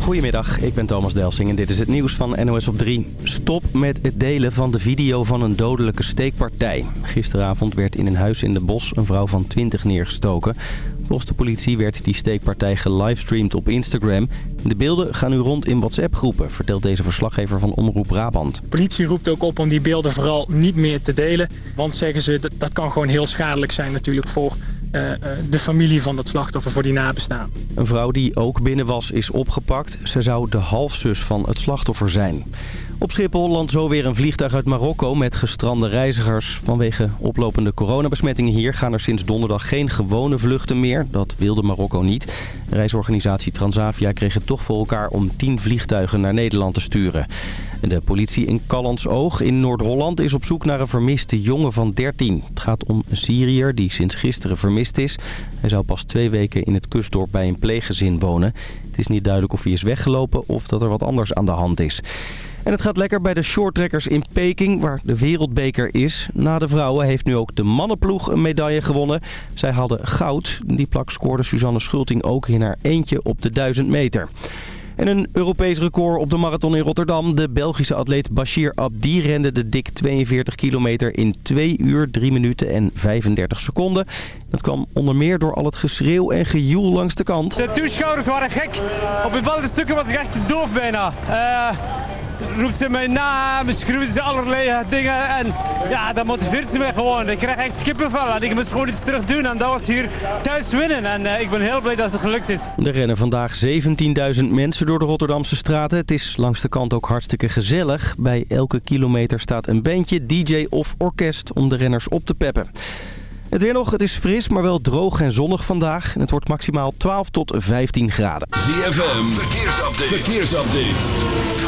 Goedemiddag, ik ben Thomas Delsing en dit is het nieuws van NOS op 3. Stop met het delen van de video van een dodelijke steekpartij. Gisteravond werd in een huis in de Bos een vrouw van 20 neergestoken. Volgens de politie werd die steekpartij gelivestreamd op Instagram. De beelden gaan nu rond in WhatsApp-groepen, vertelt deze verslaggever van Omroep Brabant. De politie roept ook op om die beelden vooral niet meer te delen. Want zeggen ze, dat, dat kan gewoon heel schadelijk zijn natuurlijk voor de familie van dat slachtoffer, voor die nabestaan. Een vrouw die ook binnen was is opgepakt. Ze zou de halfzus van het slachtoffer zijn. Op Schiphol landt zo weer een vliegtuig uit Marokko met gestrande reizigers. Vanwege oplopende coronabesmettingen hier gaan er sinds donderdag geen gewone vluchten meer. Dat wilde Marokko niet. Reisorganisatie Transavia kreeg het toch voor elkaar om 10 vliegtuigen naar Nederland te sturen. De politie in Oog in Noord-Holland is op zoek naar een vermiste jongen van 13. Het gaat om een Syriër die sinds gisteren vermist is. Hij zou pas twee weken in het kustdorp bij een pleeggezin wonen. Het is niet duidelijk of hij is weggelopen of dat er wat anders aan de hand is. En het gaat lekker bij de shorttrekkers in Peking, waar de wereldbeker is. Na de vrouwen heeft nu ook de mannenploeg een medaille gewonnen. Zij hadden goud. Die plak scoorde Suzanne Schulting ook in haar eentje op de 1000 meter. En een Europees record op de marathon in Rotterdam. De Belgische atleet Bashir Abdi rende de dik 42 kilometer in 2 uur, 3 minuten en 35 seconden. Dat kwam onder meer door al het geschreeuw en gejoel langs de kant. De toeschouwers waren gek. Op bepaalde stukken was ik echt doof bijna. Uh roept ze mij na, beschreeuwt ze allerlei dingen. En ja, dat motiveert ze mij gewoon. Ik krijg echt kippenvel en ik moest gewoon iets terug doen. En dat was hier thuis winnen. En uh, ik ben heel blij dat het gelukt is. Er rennen vandaag 17.000 mensen door de Rotterdamse straten. Het is langs de kant ook hartstikke gezellig. Bij elke kilometer staat een bandje, DJ of orkest om de renners op te peppen. Het weer nog, het is fris, maar wel droog en zonnig vandaag. En het wordt maximaal 12 tot 15 graden. ZFM, verkeersupdate. verkeersupdate.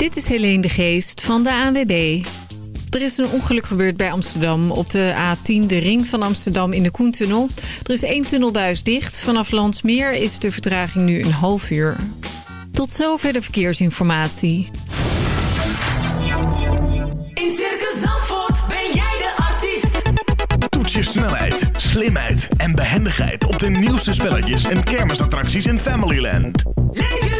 Dit is Helene de Geest van de ANWB. Er is een ongeluk gebeurd bij Amsterdam op de A10, de ring van Amsterdam in de Koentunnel. Er is één tunnelbuis dicht. Vanaf Landsmeer is de vertraging nu een half uur. Tot zover de verkeersinformatie. In Circus Zandvoort ben jij de artiest. Toets je snelheid, slimheid en behendigheid op de nieuwste spelletjes en kermisattracties in Familyland. Leef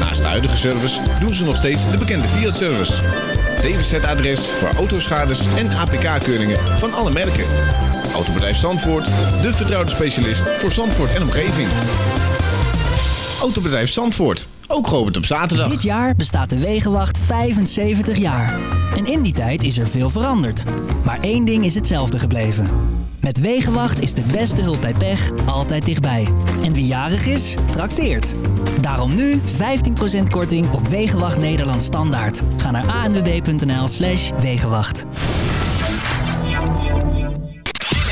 Naast de huidige service doen ze nog steeds de bekende Fiat-service. DWZ-adres voor autoschades en APK-keuringen van alle merken. Autobedrijf Zandvoort, de vertrouwde specialist voor Zandvoort en omgeving. Autobedrijf Zandvoort, ook geopend op zaterdag. Dit jaar bestaat de Wegenwacht 75 jaar. En in die tijd is er veel veranderd. Maar één ding is hetzelfde gebleven. Met Wegenwacht is de beste hulp bij pech altijd dichtbij. En wie jarig is, trakteert. Daarom nu 15% korting op Wegenwacht Nederland Standaard. Ga naar anwb.nl slash Wegenwacht.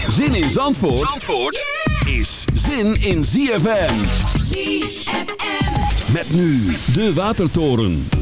Zin in Zandvoort, Zandvoort is zin in ZFM. ZFM. Met nu de Watertoren.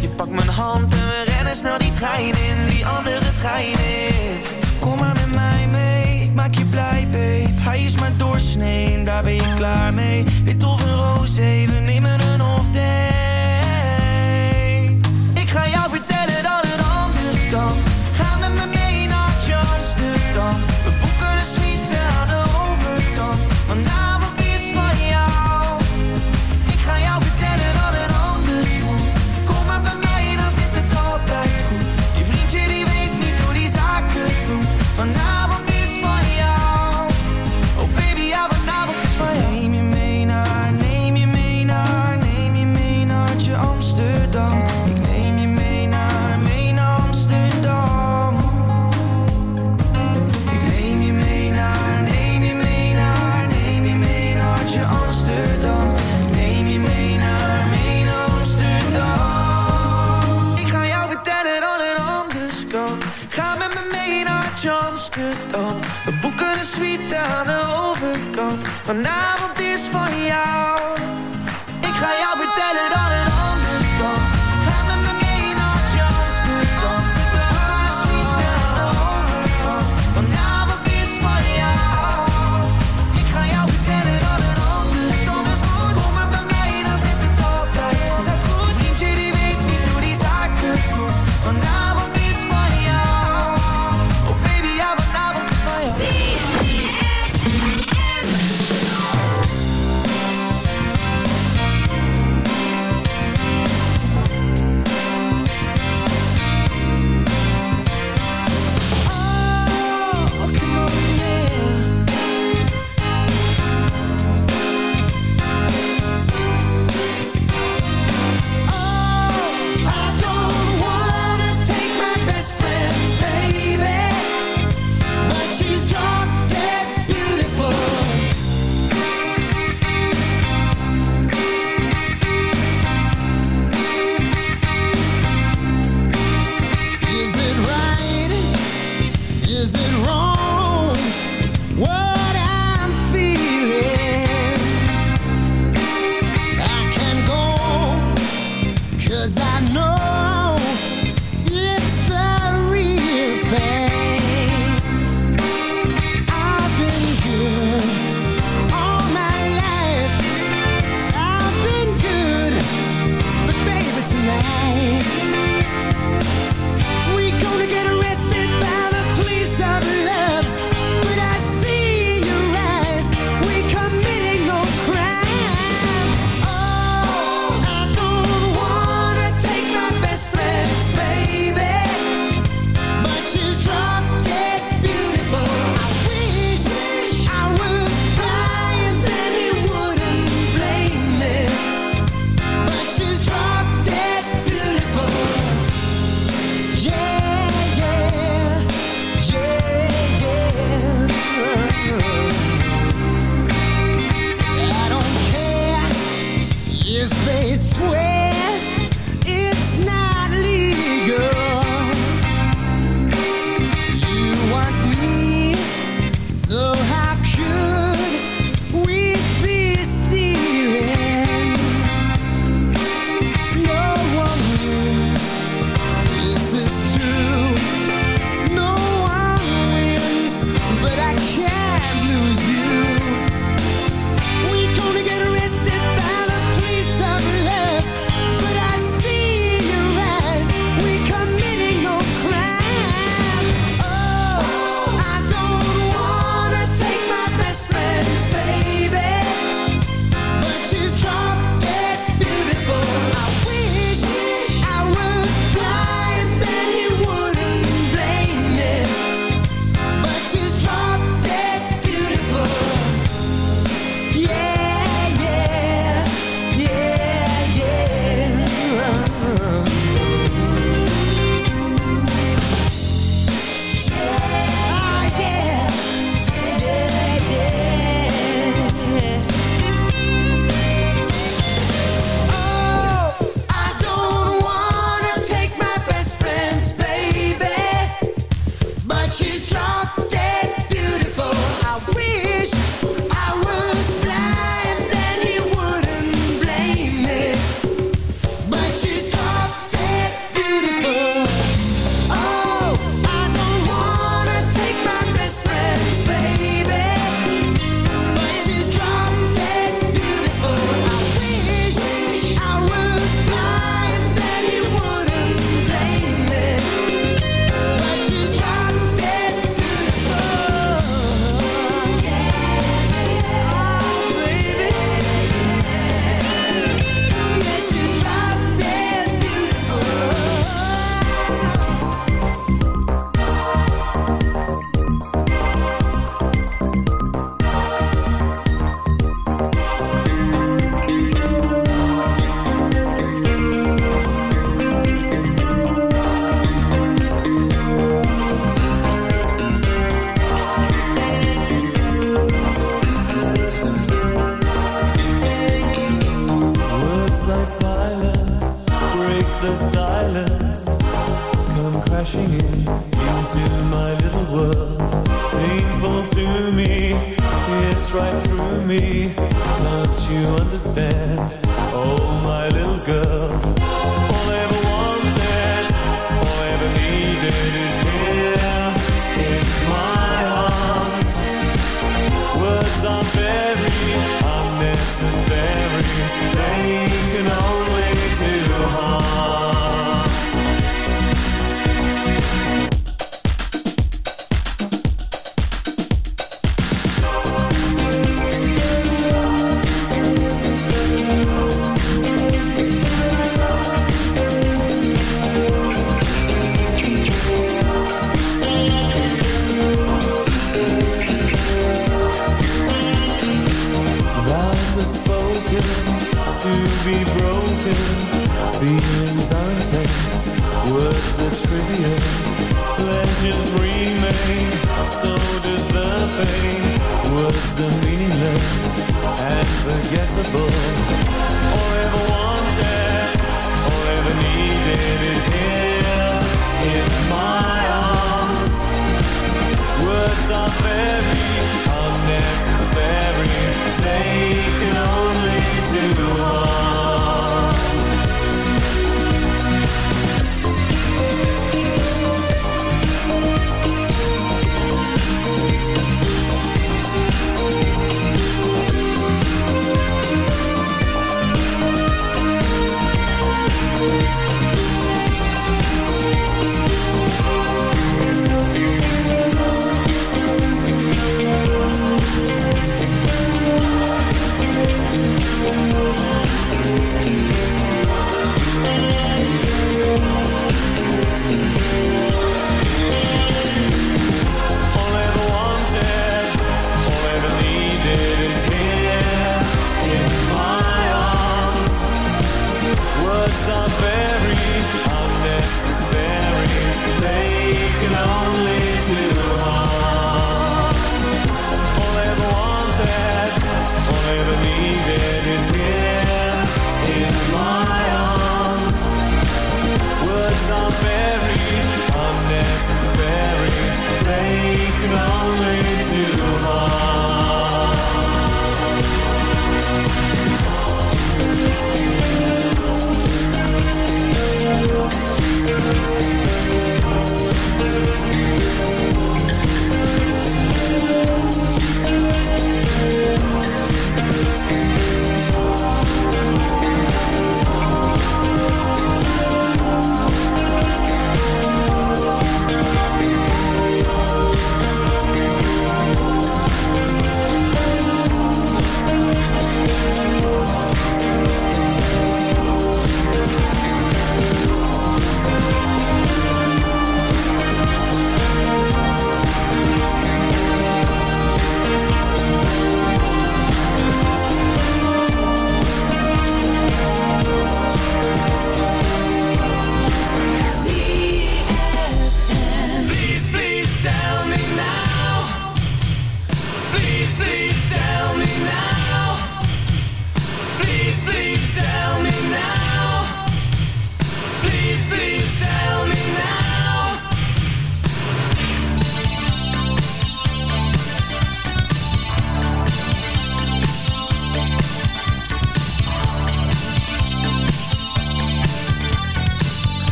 Je pakt mijn hand en we rennen snel die trein in, die andere trein in. Kom maar met mij mee, ik maak je blij, babe. Hij is maar doorsnee, daar ben je klaar mee. Wit of een roze, we nemen een off day. Ik ga jou vertellen dat het anders kan. Vandaag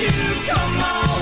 you come on.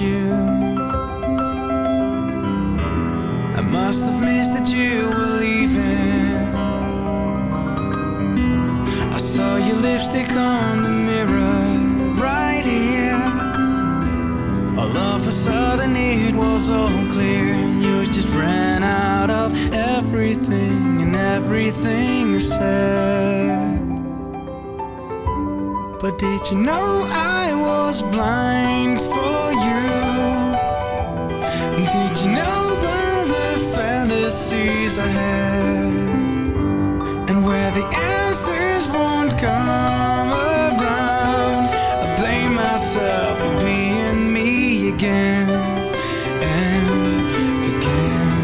You. I must have missed that you were leaving. I saw your lipstick on the mirror right here. All of a sudden it was all clear. You just ran out of everything and everything you said. But did you know I was blind? Know about the fantasies I had? And where the answers won't come around, I blame myself for being me again and again.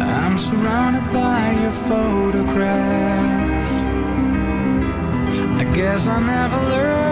I'm surrounded by your photographs. I guess I'll never learn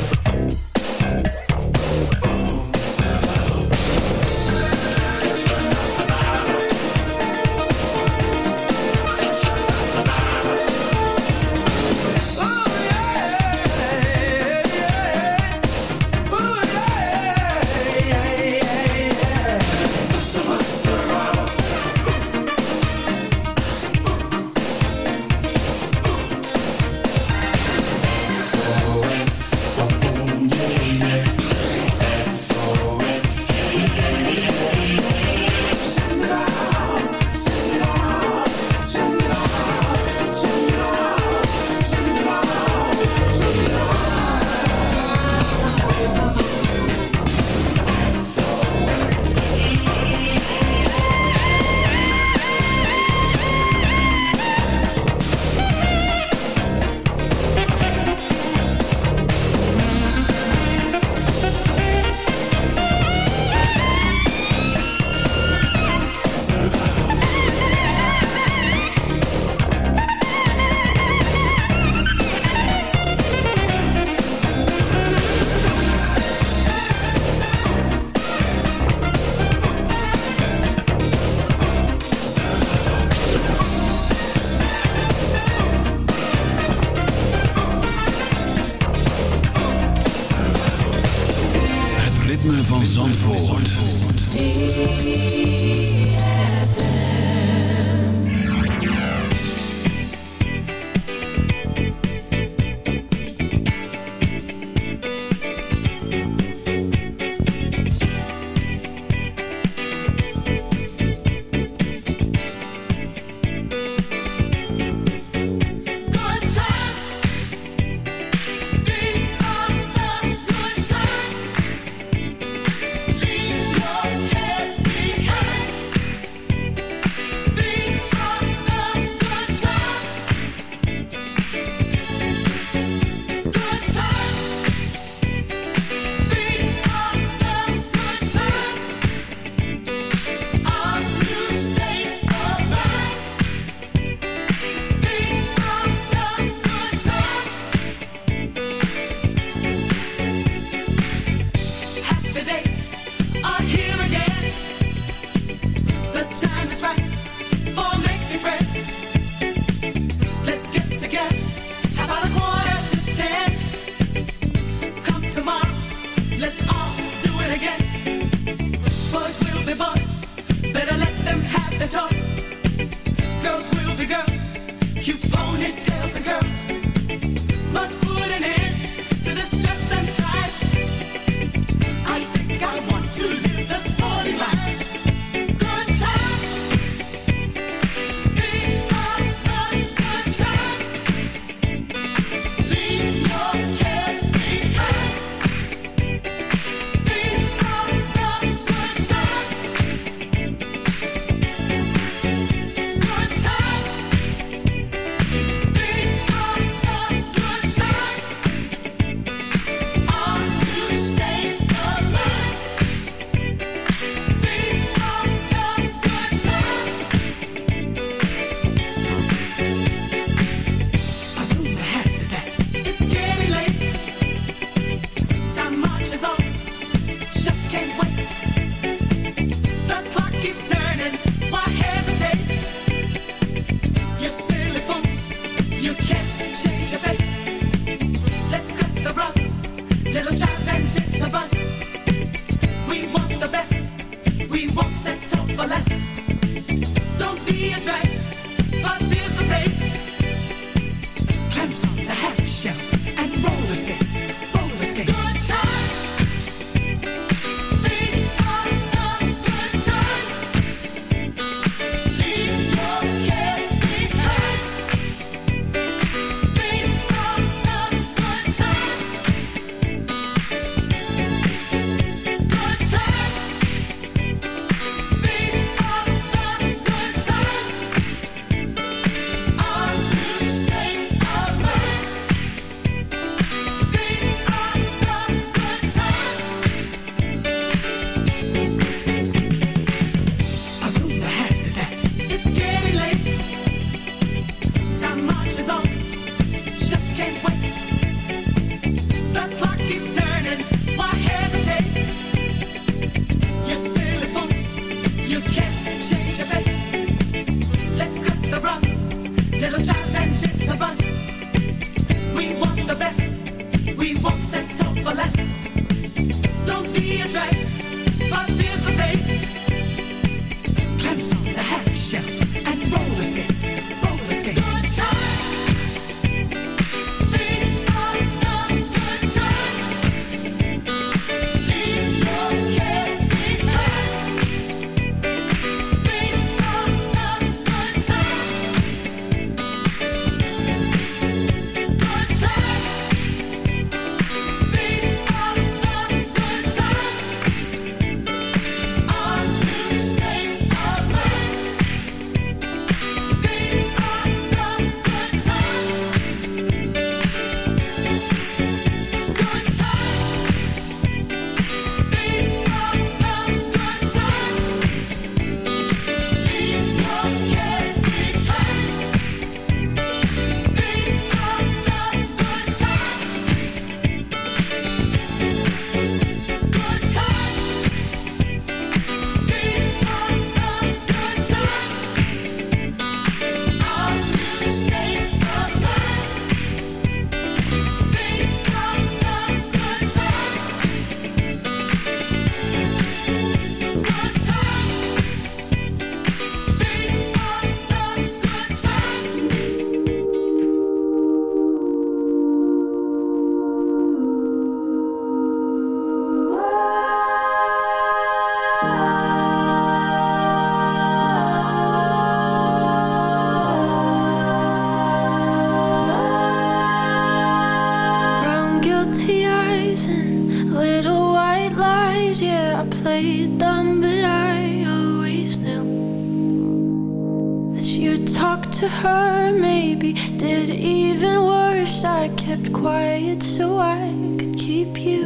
so I could keep you.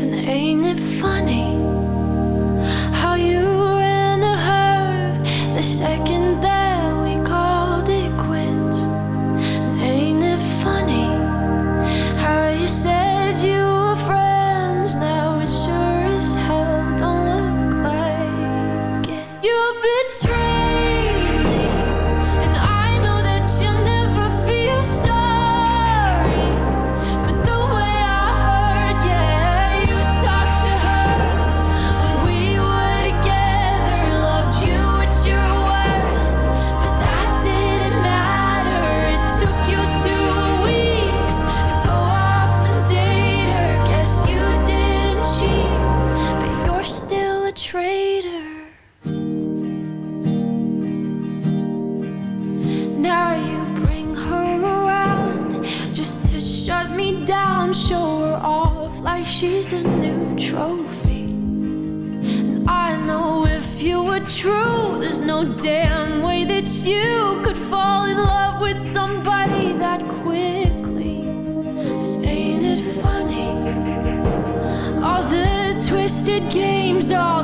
And ain't it funny how you ran to her the second? games are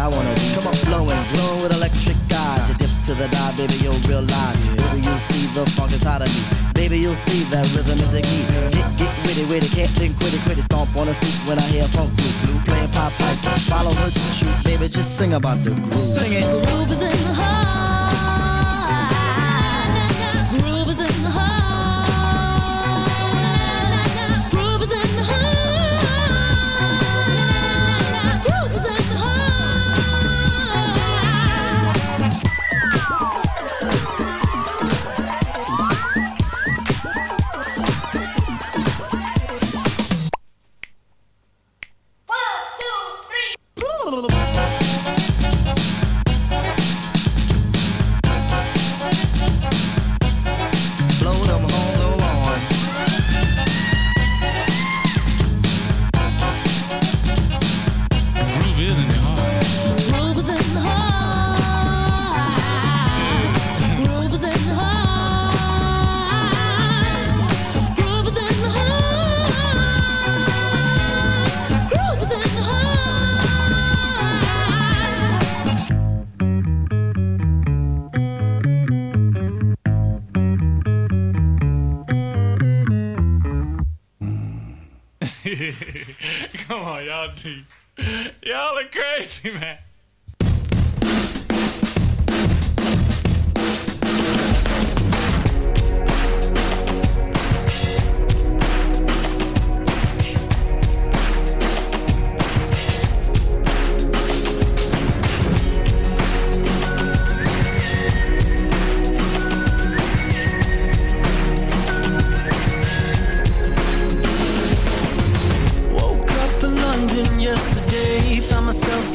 I wanna be. Come on, flowing, glowing with electric eyes. You dip to the dive, baby, you'll realize. Baby, you'll see the funk is hot on me. Baby, you'll see that rhythm is a key. Get, get witty, witty, can't think quitty, quitty. Stomp on the street when I hear funk blue, blue. Playing pop pipe, follow her to shoot. Baby, just sing about the groove. Sing it. The groove is in the heart.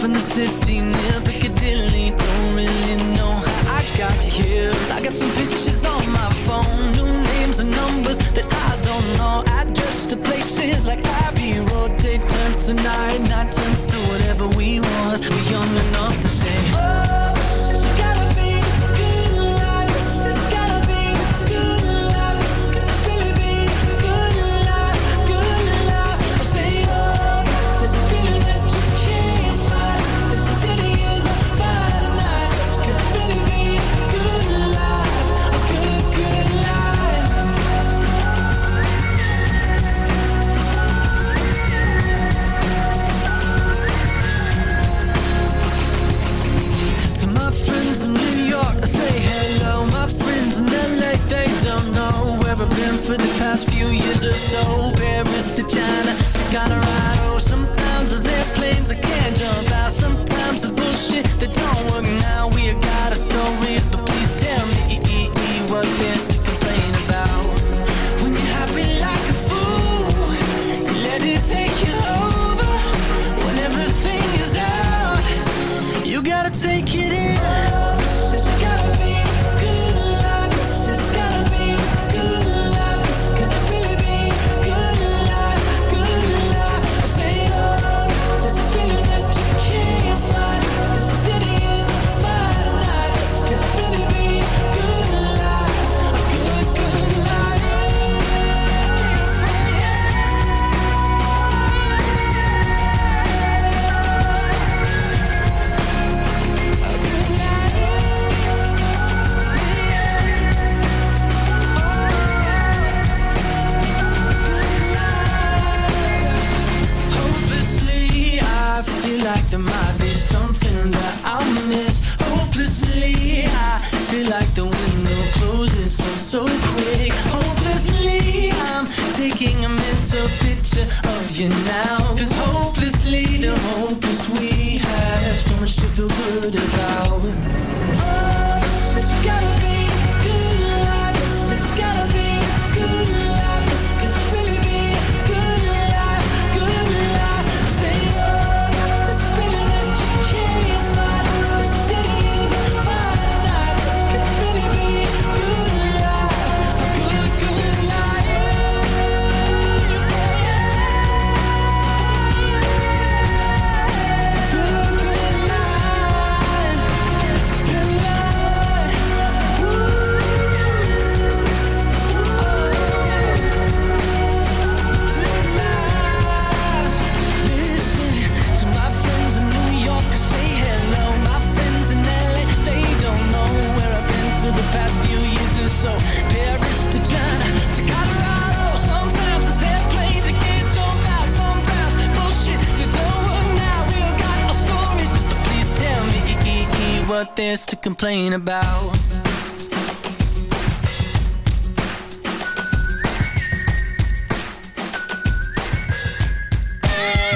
In the city near Piccadilly. Don't really know how I got here. I got some. complain about.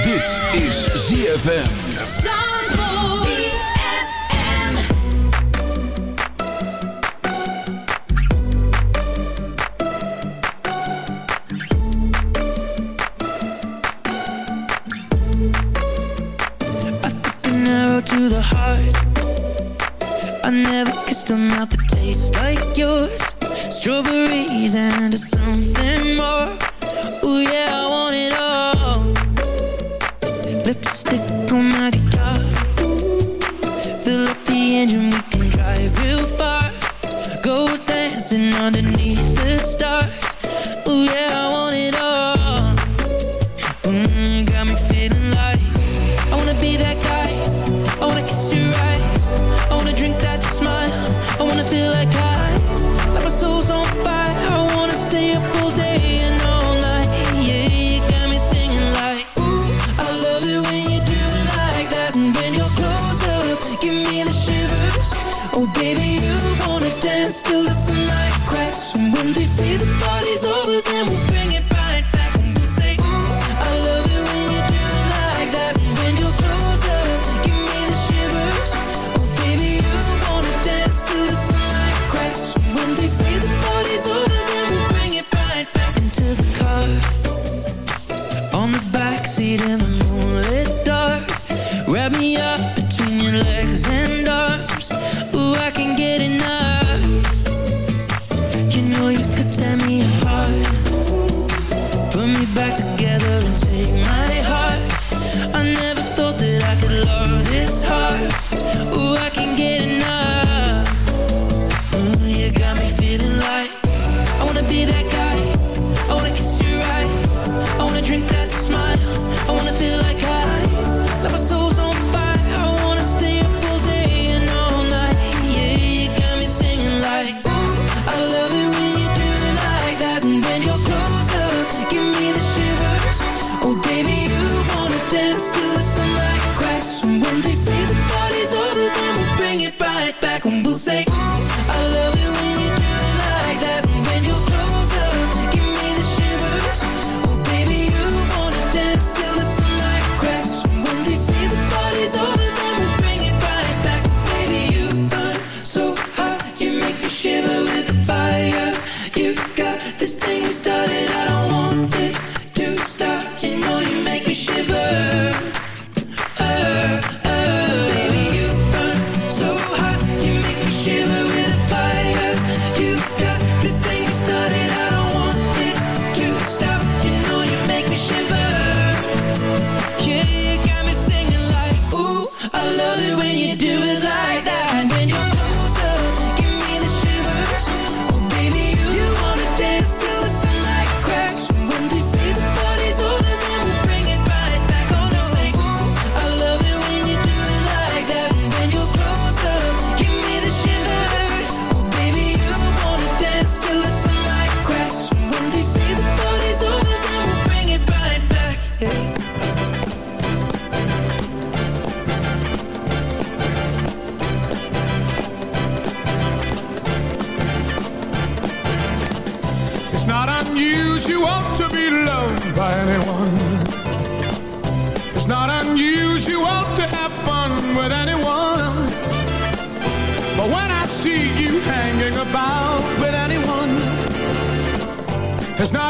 Dit is ZFM to the heart. I never kissed a mouth that tastes like yours. Strawberries and something more. Ooh yeah, I want it all. Lipstick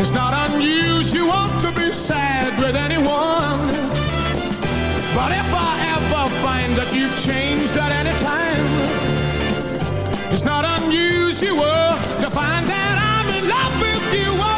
it's not unusual to be sad with anyone. But if I ever find that you've changed at any time, it's not unusual to find that I'm in love with you.